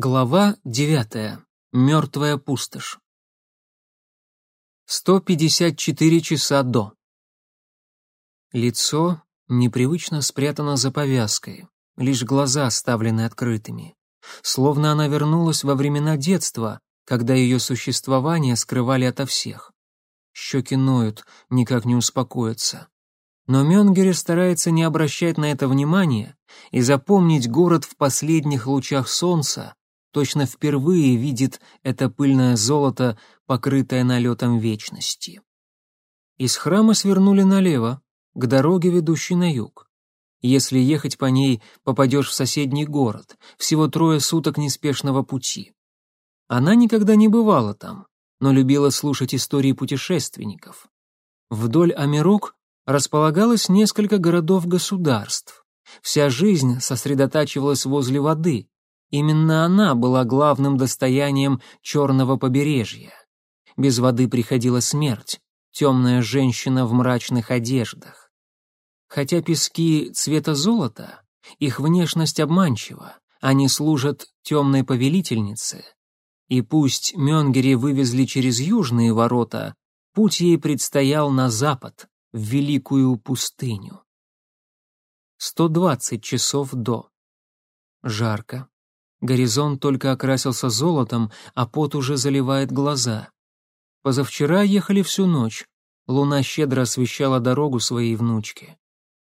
Глава девятая. Мертвая пустошь. 154 часа до. Лицо непривычно спрятано за повязкой, лишь глаза оставлены открытыми. Словно она вернулась во времена детства, когда ее существование скрывали ото всех. Щеки ноют, никак не успокоятся. Но Мёнгере старается не обращать на это внимания и запомнить город в последних лучах солнца, точно впервые видит это пыльное золото, покрытое налетом вечности. Из храма свернули налево, к дороге, ведущей на юг. Если ехать по ней, попадешь в соседний город, всего трое суток неспешного пути. Она никогда не бывала там, но любила слушать истории путешественников. Вдоль Амирок располагалось несколько городов-государств. Вся жизнь сосредотачивалась возле воды, Именно она была главным достоянием черного побережья. Без воды приходила смерть, темная женщина в мрачных одеждах. Хотя пески цвета золота, их внешность обманчива, они служат темной повелительнице. И пусть Мёнгери вывезли через южные ворота, путь ей предстоял на запад, в великую пустыню. 120 часов до. Жарко, Горизонт только окрасился золотом, а пот уже заливает глаза. Позавчера ехали всю ночь. Луна щедро освещала дорогу своей внучке.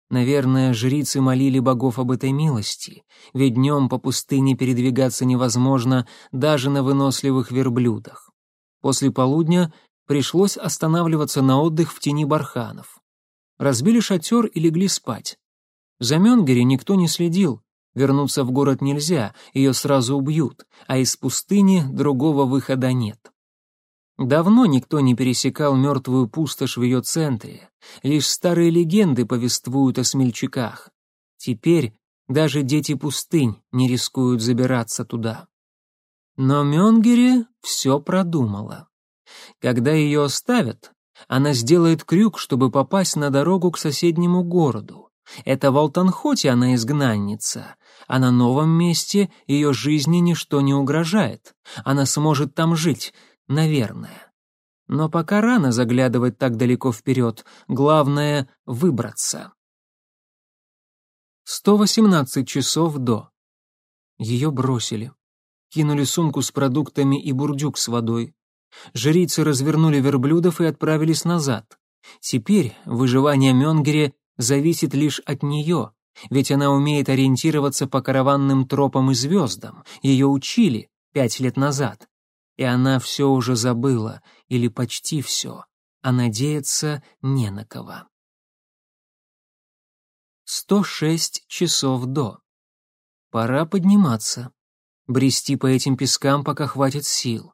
Наверное, жрицы молили богов об этой милости, ведь днем по пустыне передвигаться невозможно даже на выносливых верблюдах. После полудня пришлось останавливаться на отдых в тени барханов. Разбили шатер и легли спать. За Менгере никто не следил, Вернуться в город нельзя, ее сразу убьют, а из пустыни другого выхода нет. Давно никто не пересекал мертвую пустошь в ее центре, лишь старые легенды повествуют о смельчаках. Теперь даже дети пустынь не рискуют забираться туда. Но Мёнгере все продумала. Когда ее оставят, она сделает крюк, чтобы попасть на дорогу к соседнему городу. Это в Алтанхоте она изгнанница, а на новом месте ее жизни ничто не угрожает. Она сможет там жить, наверное. Но пока рано заглядывать так далеко вперед, главное — выбраться. 118 часов до. Ее бросили. Кинули сумку с продуктами и бурдюк с водой. Жрицы развернули верблюдов и отправились назад. Теперь выживание Мёнгере зависит лишь от нее, ведь она умеет ориентироваться по караванным тропам и звездам, ее учили пять лет назад. И она все уже забыла, или почти все, а надеяться не на кого. 106 часов до. Пора подниматься. Брести по этим пескам, пока хватит сил.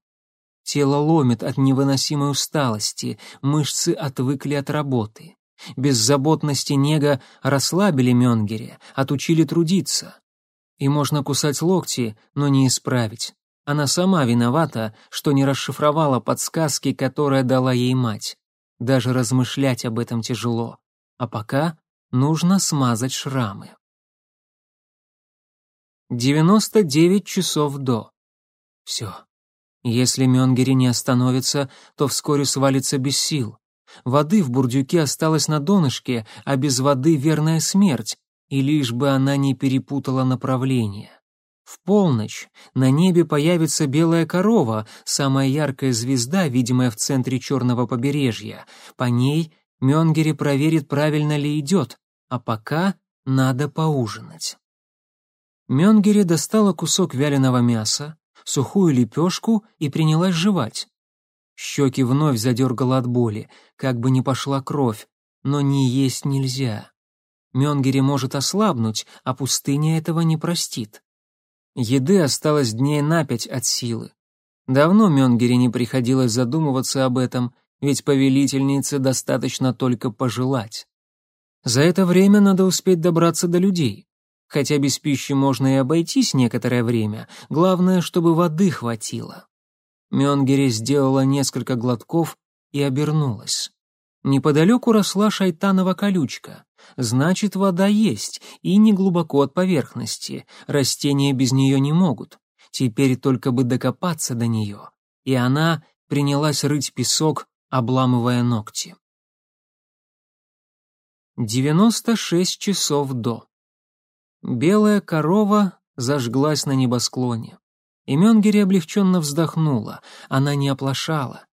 Тело ломит от невыносимой усталости, мышцы отвыкли от работы. Беззаботность и нега расслабили Мёнгере, отучили трудиться. И можно кусать локти, но не исправить. Она сама виновата, что не расшифровала подсказки, которые дала ей мать. Даже размышлять об этом тяжело. А пока нужно смазать шрамы. 99 часов до. Все. Если Мёнгери не остановится, то вскоре свалится без сил. Воды в бурдюке осталось на донышке, а без воды верная смерть, и лишь бы она не перепутала направление. В полночь на небе появится белая корова, самая яркая звезда, видимая в центре черного побережья. По ней Мёнгери проверит, правильно ли идет, а пока надо поужинать. Мёнгери достала кусок вяленого мяса, сухую лепешку и принялась жевать. Щеки вновь задергало от боли, как бы не пошла кровь, но не есть нельзя. Мёнгери может ослабнуть, а пустыня этого не простит. Еды осталось дней на пять от силы. Давно Мёнгери не приходилось задумываться об этом, ведь повелительнице достаточно только пожелать. За это время надо успеть добраться до людей. Хотя без пищи можно и обойтись некоторое время, главное, чтобы воды хватило. Мёнгери сделала несколько глотков и обернулась. Неподалеку росла шайтанова колючка. Значит, вода есть, и не глубоко от поверхности. Растения без нее не могут. Теперь только бы докопаться до нее. И она принялась рыть песок, обламывая ногти. 96 часов до. Белая корова зажглась на небосклоне. И Мёнгери облегченно вздохнула, она не оплошала.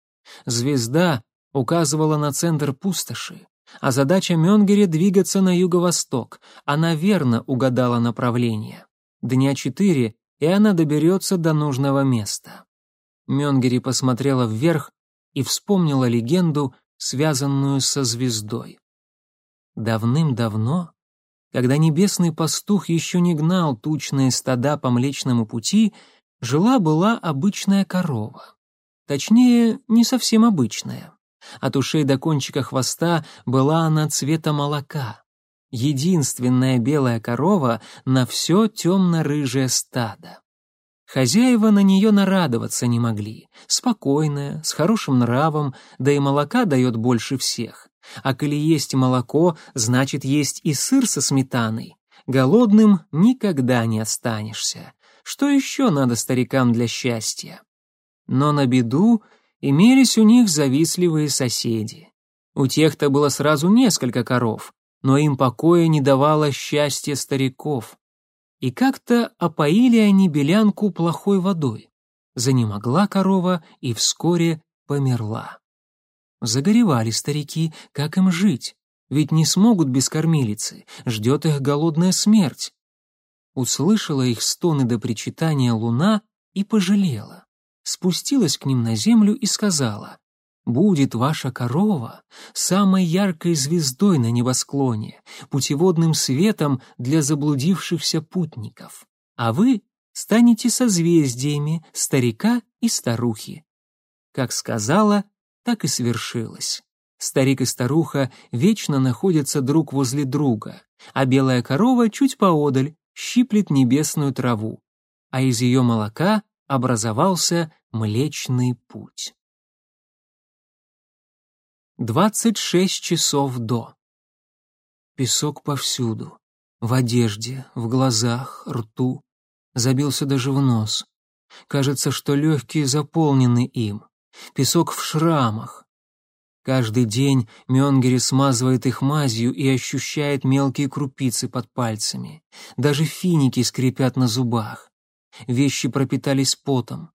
Звезда указывала на центр пустоши, а задача Мёнгери двигаться на юго-восток. Она верно угадала направление. Дня четыре, и она доберется до нужного места. Мёнгери посмотрела вверх и вспомнила легенду, связанную со звездой. Давным-давно, когда небесный пастух еще не гнал тучные стада по Млечному пути, жила-была обычная корова. Точнее, не совсем обычная. От ушей до кончика хвоста была она цвета молока. Единственная белая корова на все темно-рыжее стадо. Хозяева на нее нарадоваться не могли. Спокойная, с хорошим нравом, да и молока дает больше всех. А коли есть молоко, значит есть и сыр со сметаной. Голодным никогда не останешься. Что еще надо старикам для счастья? Но на беду имелись у них завистливые соседи. У тех-то было сразу несколько коров, но им покоя не давало счастья стариков. И как-то опоили они белянку плохой водой. Занемогла корова и вскоре померла. Загоревали старики, как им жить, ведь не смогут без кормилицы, ждет их голодная смерть. Услышала их стоны до причитания луна и пожалела. Спустилась к ним на землю и сказала, «Будет ваша корова самой яркой звездой на небосклоне, путеводным светом для заблудившихся путников, а вы станете созвездиями старика и старухи». Как сказала, так и свершилось. Старик и старуха вечно находятся друг возле друга, а белая корова чуть поодаль щиплет небесную траву, а из ее молока образовался Млечный Путь. 26 часов до. Песок повсюду, в одежде, в глазах, рту, забился даже в нос. Кажется, что легкие заполнены им. Песок в шрамах. Каждый день Мёнгери смазывает их мазью и ощущает мелкие крупицы под пальцами. Даже финики скрипят на зубах. Вещи пропитались потом.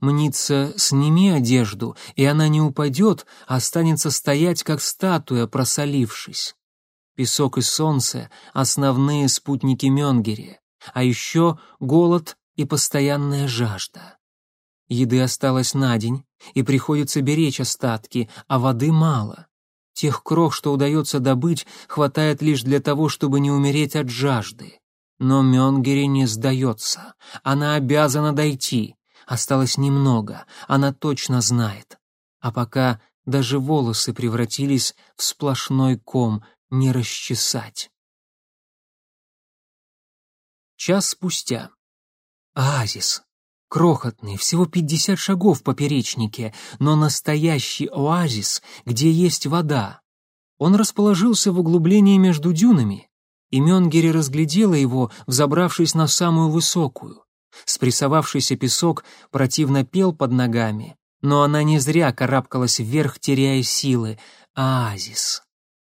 Мнится, сними одежду, и она не упадет, а останется стоять, как статуя, просолившись. Песок и солнце — основные спутники Мёнгери, а еще голод и постоянная жажда. Еды осталось на день, и приходится беречь остатки, а воды мало. Тех крох, что удается добыть, хватает лишь для того, чтобы не умереть от жажды. Но Мёнгери не сдается. Она обязана дойти. Осталось немного, она точно знает. А пока даже волосы превратились в сплошной ком, не расчесать. Час спустя. Оазис. Крохотный, всего 50 шагов по поперечнике, но настоящий оазис, где есть вода. Он расположился в углублении между дюнами, и Мёнгери разглядела его, взобравшись на самую высокую. Спрессовавшийся песок противно пел под ногами, но она не зря карабкалась вверх, теряя силы. Оазис.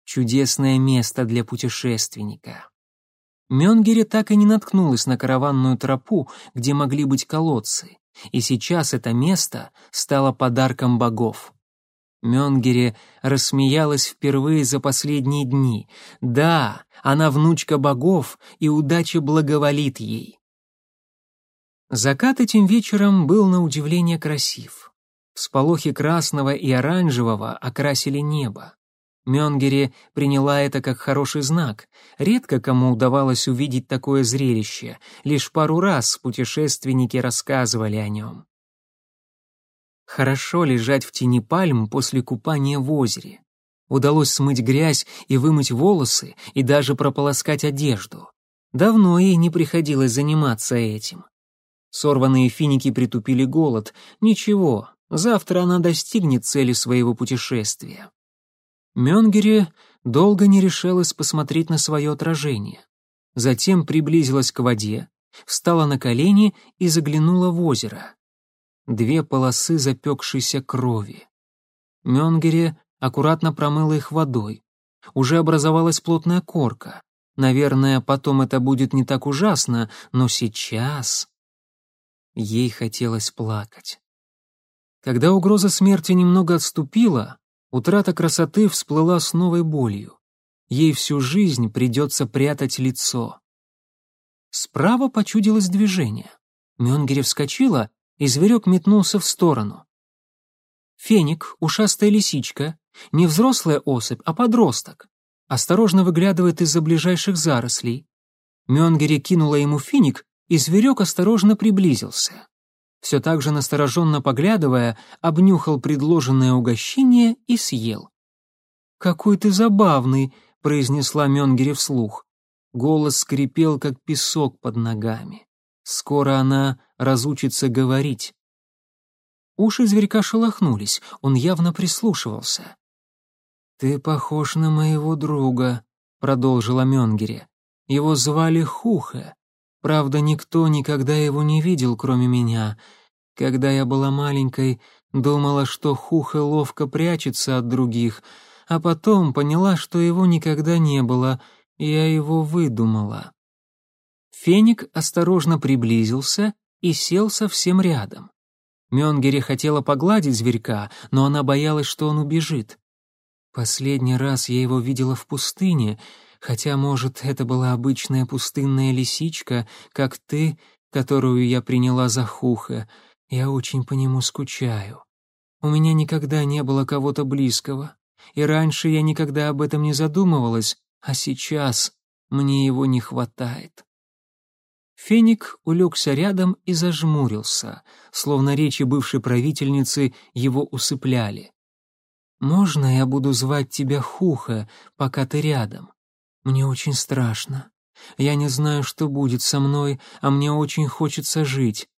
Чудесное место для путешественника. Мёнгере так и не наткнулась на караванную тропу, где могли быть колодцы, и сейчас это место стало подарком богов. Мёнгере рассмеялась впервые за последние дни. Да, она внучка богов, и удача благоволит ей. Закат этим вечером был на удивление красив. Всполохи красного и оранжевого окрасили небо. Мёнгери приняла это как хороший знак. Редко кому удавалось увидеть такое зрелище, лишь пару раз путешественники рассказывали о нем. Хорошо лежать в тени пальм после купания в озере. Удалось смыть грязь и вымыть волосы, и даже прополоскать одежду. Давно ей не приходилось заниматься этим. Сорванные финики притупили голод. Ничего, завтра она достигнет цели своего путешествия. Мёнгери долго не решалась посмотреть на свое отражение. Затем приблизилась к воде, встала на колени и заглянула в озеро. Две полосы запекшейся крови. Мёнгере аккуратно промыла их водой. Уже образовалась плотная корка. Наверное, потом это будет не так ужасно, но сейчас... Ей хотелось плакать. Когда угроза смерти немного отступила, утрата красоты всплыла с новой болью. Ей всю жизнь придется прятать лицо. Справа почудилось движение. Мёнгере вскочила, и зверек метнулся в сторону. Феник, ушастая лисичка, не взрослая особь, а подросток. Осторожно выглядывает из-за ближайших зарослей. Мёнгери кинула ему финик, и зверек осторожно приблизился. Все так же настороженно поглядывая, обнюхал предложенное угощение и съел. «Какой ты забавный!» — произнесла Мёнгери вслух. Голос скрипел, как песок под ногами. Скоро она разучится говорить. Уши зверька шелохнулись, он явно прислушивался. «Ты похож на моего друга», — продолжила Мёнгере. «Его звали Хуха. Правда, никто никогда его не видел, кроме меня. Когда я была маленькой, думала, что Хуха ловко прячется от других, а потом поняла, что его никогда не было, я его выдумала». Феник осторожно приблизился и сел совсем рядом. Мёнгере хотела погладить зверька, но она боялась, что он убежит. Последний раз я его видела в пустыне, хотя, может, это была обычная пустынная лисичка, как ты, которую я приняла за хуха. Я очень по нему скучаю. У меня никогда не было кого-то близкого, и раньше я никогда об этом не задумывалась, а сейчас мне его не хватает. Феник улегся рядом и зажмурился, словно речи бывшей правительницы его усыпляли. «Можно я буду звать тебя Хуха, пока ты рядом? Мне очень страшно. Я не знаю, что будет со мной, а мне очень хочется жить.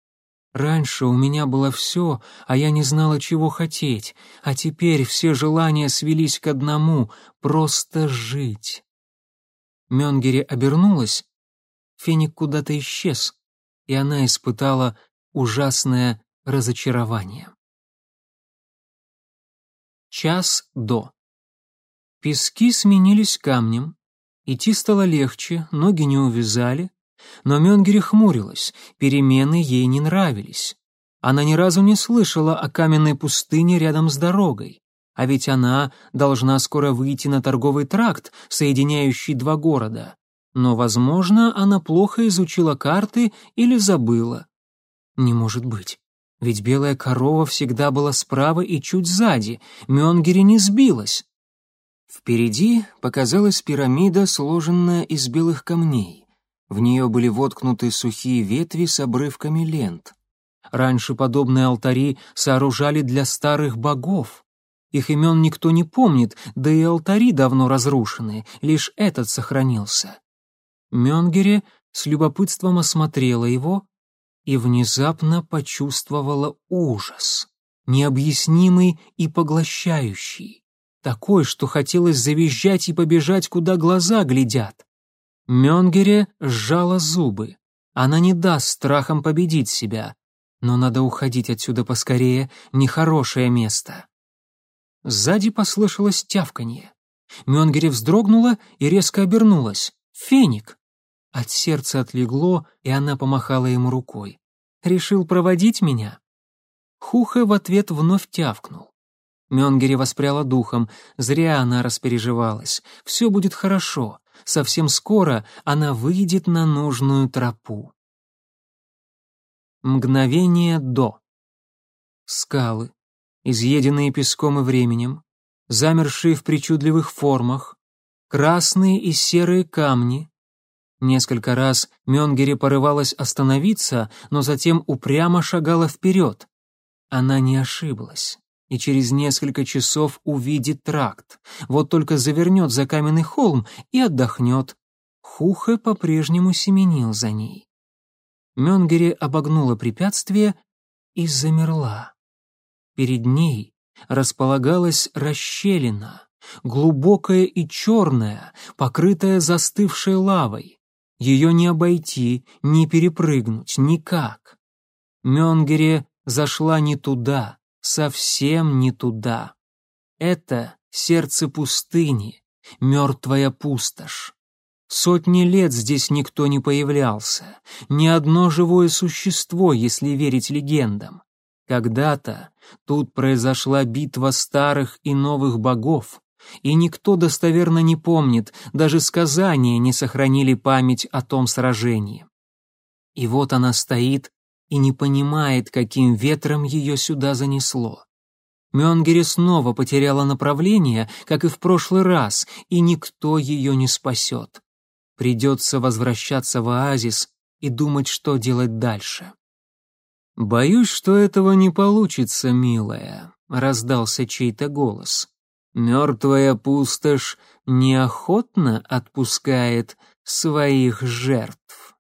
Раньше у меня было все, а я не знала, чего хотеть, а теперь все желания свелись к одному — просто жить». Мёнгере обернулась, феник куда-то исчез, и она испытала ужасное разочарование. Час до. Пески сменились камнем, идти стало легче, ноги не увязали, но Мёнгери хмурилась, перемены ей не нравились. Она ни разу не слышала о каменной пустыне рядом с дорогой, а ведь она должна скоро выйти на торговый тракт, соединяющий два города. Но, возможно, она плохо изучила карты или забыла. Не может быть. Ведь белая корова всегда была справа и чуть сзади, Мёнгери не сбилась. Впереди показалась пирамида, сложенная из белых камней. В нее были воткнуты сухие ветви с обрывками лент. Раньше подобные алтари сооружали для старых богов. Их имен никто не помнит, да и алтари давно разрушены, лишь этот сохранился. Мёнгере с любопытством осмотрела его, и внезапно почувствовала ужас, необъяснимый и поглощающий, такой, что хотелось завизжать и побежать, куда глаза глядят. Мёнгере сжала зубы. Она не даст страхом победить себя, но надо уходить отсюда поскорее, нехорошее место. Сзади послышалось тявканье. Мёнгере вздрогнула и резко обернулась. «Феник!» От сердца отлегло, и она помахала ему рукой. «Решил проводить меня?» Хуха в ответ вновь тявкнул. Мёнгери воспряла духом, зря она распереживалась. Все будет хорошо, совсем скоро она выйдет на нужную тропу. Мгновение до. Скалы, изъеденные песком и временем, замершие в причудливых формах, красные и серые камни, Несколько раз Мёнгери порывалась остановиться, но затем упрямо шагала вперед. Она не ошиблась и через несколько часов увидит тракт. Вот только завернет за каменный холм и отдохнет. Хухе по-прежнему семенил за ней. Мёнгери обогнула препятствие и замерла. Перед ней располагалась расщелина, глубокая и черная, покрытая застывшей лавой. Ее не обойти, не перепрыгнуть, никак. Мёнгере зашла не туда, совсем не туда. Это сердце пустыни, мертвая пустошь. Сотни лет здесь никто не появлялся, ни одно живое существо, если верить легендам. Когда-то тут произошла битва старых и новых богов, и никто достоверно не помнит, даже сказания не сохранили память о том сражении. И вот она стоит и не понимает, каким ветром ее сюда занесло. Мёнгере снова потеряла направление, как и в прошлый раз, и никто ее не спасет. Придется возвращаться в оазис и думать, что делать дальше. «Боюсь, что этого не получится, милая», — раздался чей-то голос. «Мертвая пустошь неохотно отпускает своих жертв».